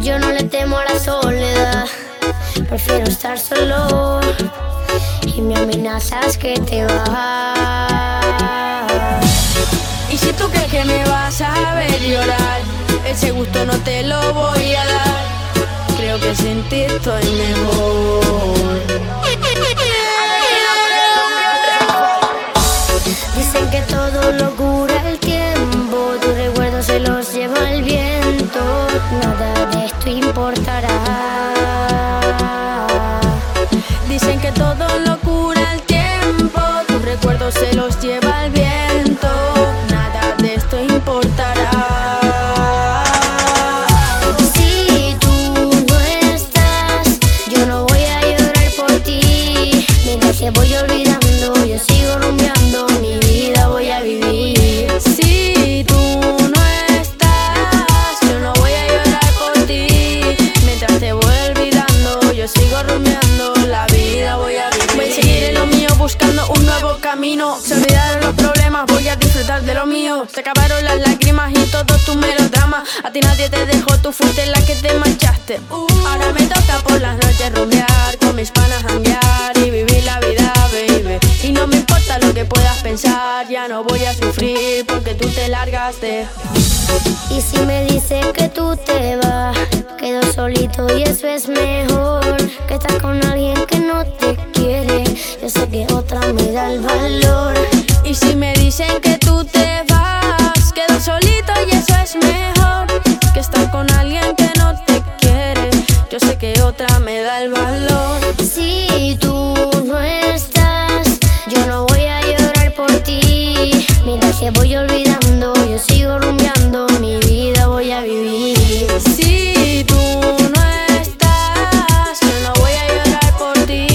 Yo no le temo a la soledad, prefiero estar solo. Y me amenazas que te vas. Y si tú crees que me vas a ver llorar, ese gusto no te lo voy a dar. Creo que sin ti estoy mejor. Dicen que todo lo cura el tiempo, tus recuerdos se los lleva el viento, nada de esto importará. Si tú no estás, yo no voy a llorar por ti. Mientras te voy olvidando, yo la vida voy a vivir. Voy a seguir en lo mío buscando un nuevo camino. Se olvidaron los problemas, voy a disfrutar de lo mío. Se acabaron las lágrimas y todos tus melodramas. A ti nadie te dejó, tú fuiste la que te manchaste. Ahora me toca por las noches rumbear, con mis panas janguear y vivir la vida, baby. Y no me importa lo que puedas pensar, ya no voy a sufrir porque tú te largaste. Y si me dicen que tú te vas, solito y eso es mejor. Que estás con alguien que no te quiere, yo sé que otra me da el valor. Y si me dicen que tú te vas, quedo solito y eso es mejor que estar con te voy olvidando, yo sigo rumbeando, mi vida voy a vivir. Si tú no estás, yo no voy a llorar por ti.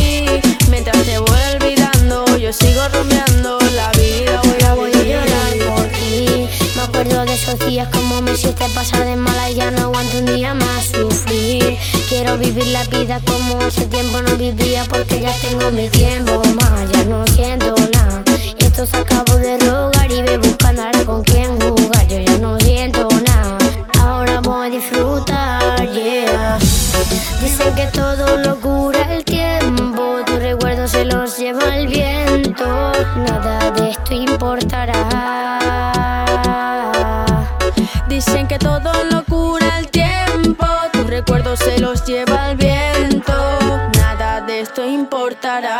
Mientras te voy olvidando, yo sigo rumiando, la vida voy a Voy a llorar por ti. Me acuerdo de esos días como me hiciste pasar de mala y ya no aguanto un día más sufrir. Quiero vivir la vida como hace tiempo no vivía porque ya tengo mi tiempo más, lleva el viento, nada de esto importará. Dicen que todo lo cura el tiempo, tus recuerdos se los lleva el viento, nada de esto importará.